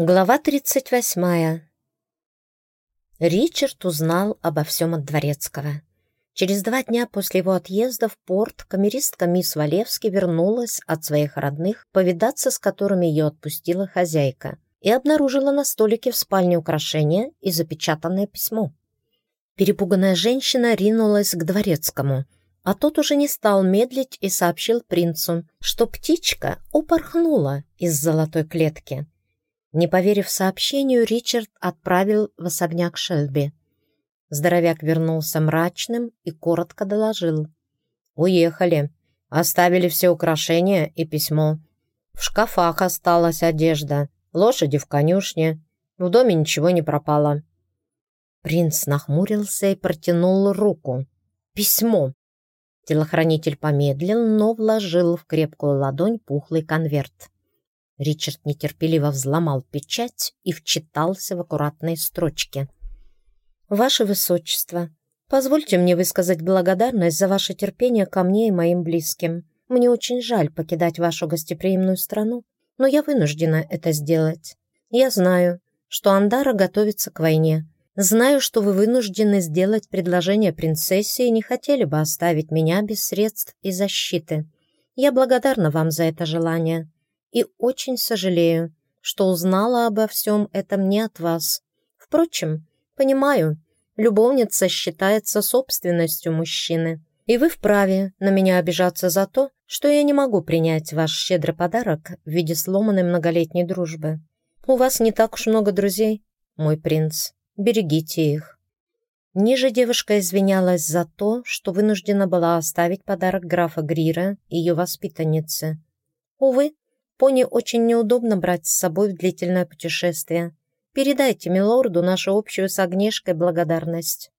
Глава 38. Ричард узнал обо всем от Дворецкого. Через два дня после его отъезда в порт камеристка мисс Валевский вернулась от своих родных, повидаться с которыми ее отпустила хозяйка, и обнаружила на столике в спальне украшение и запечатанное письмо. Перепуганная женщина ринулась к Дворецкому, а тот уже не стал медлить и сообщил принцу, что птичка упорхнула из золотой клетки – не поверив сообщению, Ричард отправил в особняк Шельби. Здоровяк вернулся мрачным и коротко доложил. «Уехали. Оставили все украшения и письмо. В шкафах осталась одежда, лошади в конюшне. В доме ничего не пропало». Принц нахмурился и протянул руку. «Письмо!» Телохранитель помедлил, но вложил в крепкую ладонь пухлый конверт. Ричард нетерпеливо взломал печать и вчитался в аккуратные строчки. «Ваше Высочество, позвольте мне высказать благодарность за ваше терпение ко мне и моим близким. Мне очень жаль покидать вашу гостеприимную страну, но я вынуждена это сделать. Я знаю, что Андара готовится к войне. Знаю, что вы вынуждены сделать предложение принцессе и не хотели бы оставить меня без средств и защиты. Я благодарна вам за это желание» и очень сожалею, что узнала обо всем этом не от вас. Впрочем, понимаю, любовница считается собственностью мужчины, и вы вправе на меня обижаться за то, что я не могу принять ваш щедрый подарок в виде сломанной многолетней дружбы. У вас не так уж много друзей, мой принц, берегите их. Ниже девушка извинялась за то, что вынуждена была оставить подарок графа Грира и ее воспитаннице. Увы, Пони очень неудобно брать с собой в длительное путешествие. Передайте милорду нашу общую с Агнешкой благодарность».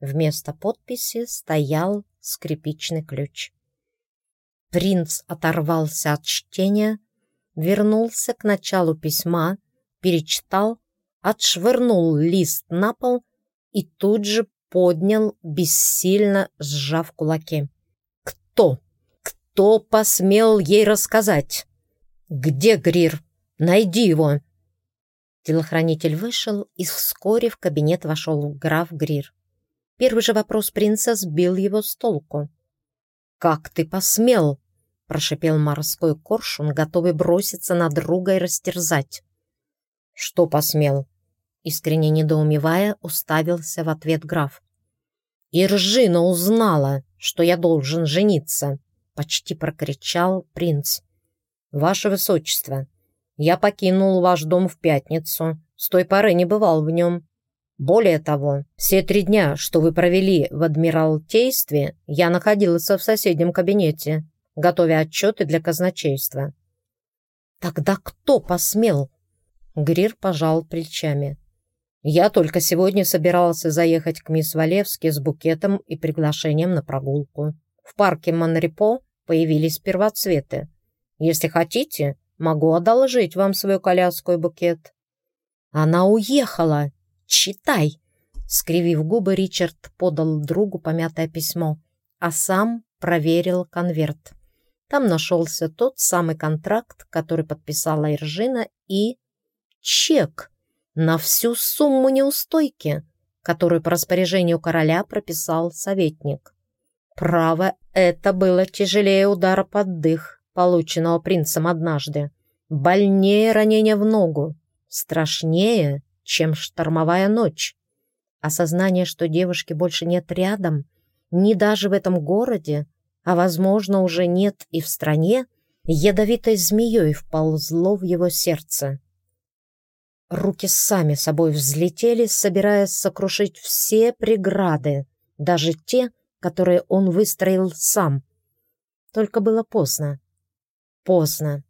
Вместо подписи стоял скрипичный ключ. Принц оторвался от чтения, вернулся к началу письма, перечитал, отшвырнул лист на пол и тут же поднял, бессильно сжав кулаки. «Кто? Кто посмел ей рассказать?» «Где Грир? Найди его!» Телохранитель вышел, и вскоре в кабинет вошел граф Грир. Первый же вопрос принца сбил его с толку. «Как ты посмел?» – прошипел морской коршун, готовый броситься на друга и растерзать. «Что посмел?» – искренне недоумевая, уставился в ответ граф. «Иржина узнала, что я должен жениться!» – почти прокричал принц. «Ваше Высочество, я покинул ваш дом в пятницу, с той поры не бывал в нем. Более того, все три дня, что вы провели в Адмиралтействе, я находился в соседнем кабинете, готовя отчеты для казначейства». «Тогда кто посмел?» Грир пожал плечами. «Я только сегодня собирался заехать к мисс Валевски с букетом и приглашением на прогулку. В парке Монрепо появились первоцветы. Если хотите, могу одолжить вам свою коляску и букет». «Она уехала! Читай!» Скривив губы, Ричард подал другу помятое письмо, а сам проверил конверт. Там нашелся тот самый контракт, который подписала Иржина, и чек на всю сумму неустойки, которую по распоряжению короля прописал советник. Право, это было тяжелее удара под дых полученного принцем однажды, больнее ранения в ногу, страшнее, чем штормовая ночь. Осознание, что девушки больше нет рядом, ни даже в этом городе, а, возможно, уже нет и в стране, ядовитой змеей вползло в его сердце. Руки сами собой взлетели, собираясь сокрушить все преграды, даже те, которые он выстроил сам. Только было поздно. Поздно.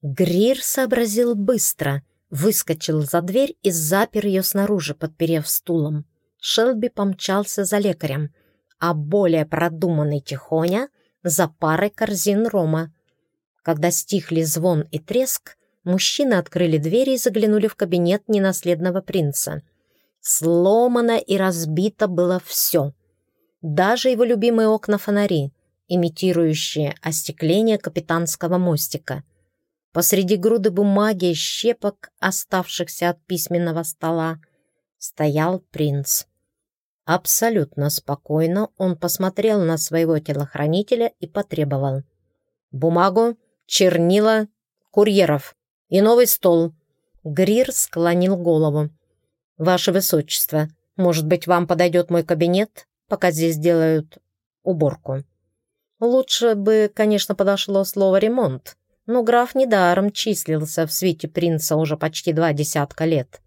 Грир сообразил быстро, выскочил за дверь и запер ее снаружи, подперев стулом. Шелби помчался за лекарем, а более продуманный Тихоня за парой корзин рома. Когда стихли звон и треск, мужчины открыли двери и заглянули в кабинет ненаследного принца. Сломано и разбито было все. Даже его любимые окна-фонари, имитирующие остекление капитанского мостика. посреди груды бумаги и щепок, оставшихся от письменного стола, стоял принц. Абсолютно спокойно он посмотрел на своего телохранителя и потребовал. «Бумагу, чернила, курьеров и новый стол». Грир склонил голову. «Ваше Высочество, может быть, вам подойдет мой кабинет, пока здесь делают уборку?» Лучше бы, конечно, подошло слово «ремонт», но граф недаром числился в свите принца уже почти два десятка лет.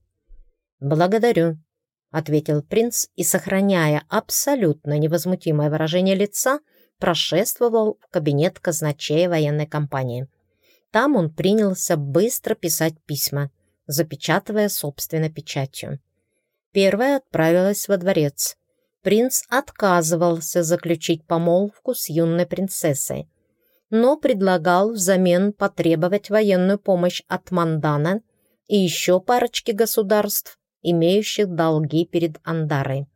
«Благодарю», — ответил принц и, сохраняя абсолютно невозмутимое выражение лица, прошествовал в кабинет казначея военной компании. Там он принялся быстро писать письма, запечатывая собственной печатью. Первая отправилась во дворец. Принц отказывался заключить помолвку с юной принцессой, но предлагал взамен потребовать военную помощь от Мандана и еще парочки государств, имеющих долги перед Андарой.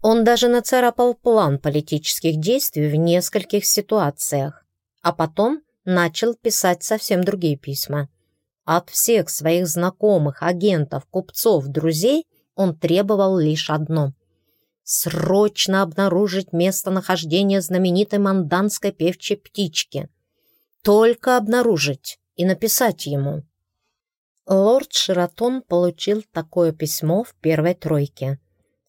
Он даже нацарапал план политических действий в нескольких ситуациях, а потом начал писать совсем другие письма. От всех своих знакомых, агентов, купцов, друзей он требовал лишь одно — срочно обнаружить местонахождение знаменитой манданской певчей птички. Только обнаружить и написать ему. Лорд Шератон получил такое письмо в первой тройке,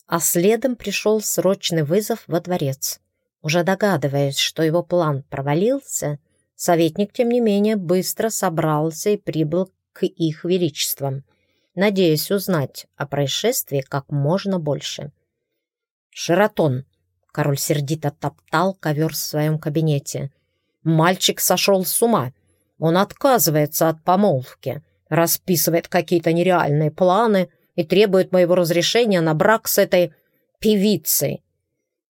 а следом пришел срочный вызов во дворец. Уже догадываясь, что его план провалился, советник, тем не менее, быстро собрался и прибыл к их величествам, надеясь узнать о происшествии как можно больше. «Шератон!» — король сердито топтал ковер в своем кабинете. «Мальчик сошел с ума. Он отказывается от помолвки расписывает какие-то нереальные планы и требует моего разрешения на брак с этой певицей.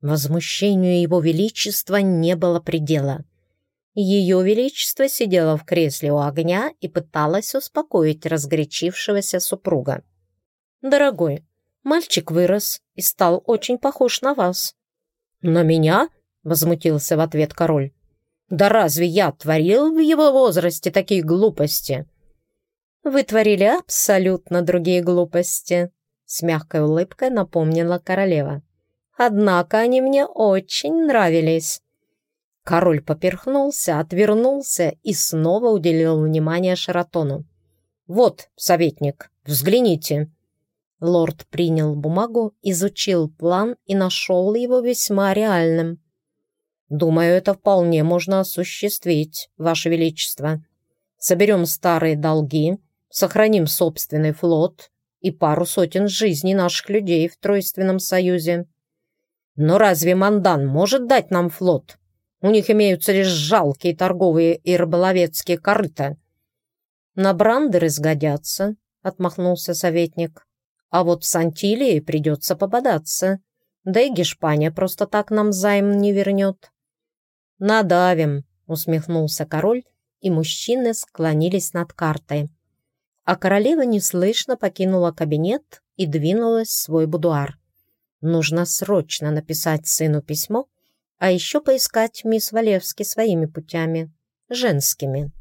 Возмущению его величества не было предела. Ее величество сидело в кресле у огня и пыталась успокоить разгорячившегося супруга. «Дорогой, мальчик вырос и стал очень похож на вас». «На меня?» — возмутился в ответ король. «Да разве я творил в его возрасте такие глупости?» Вы творили абсолютно другие глупости», — с мягкой улыбкой напомнила королева. «Однако они мне очень нравились». Король поперхнулся, отвернулся и снова уделил внимание Шаратону. «Вот, советник, взгляните». Лорд принял бумагу, изучил план и нашел его весьма реальным. «Думаю, это вполне можно осуществить, Ваше Величество. Соберем старые долги, сохраним собственный флот и пару сотен жизней наших людей в Тройственном Союзе. Но разве Мандан может дать нам флот? У них имеются лишь жалкие торговые и рыболовецкие корыта. На брандеры сгодятся, отмахнулся советник. А вот с Антилией придется пободаться. Да и Гешпания просто так нам займ не вернет. Надавим, усмехнулся король, и мужчины склонились над картой а королева неслышно покинула кабинет и двинулась в свой будуар. Нужно срочно написать сыну письмо, а еще поискать мисс Валевски своими путями, женскими.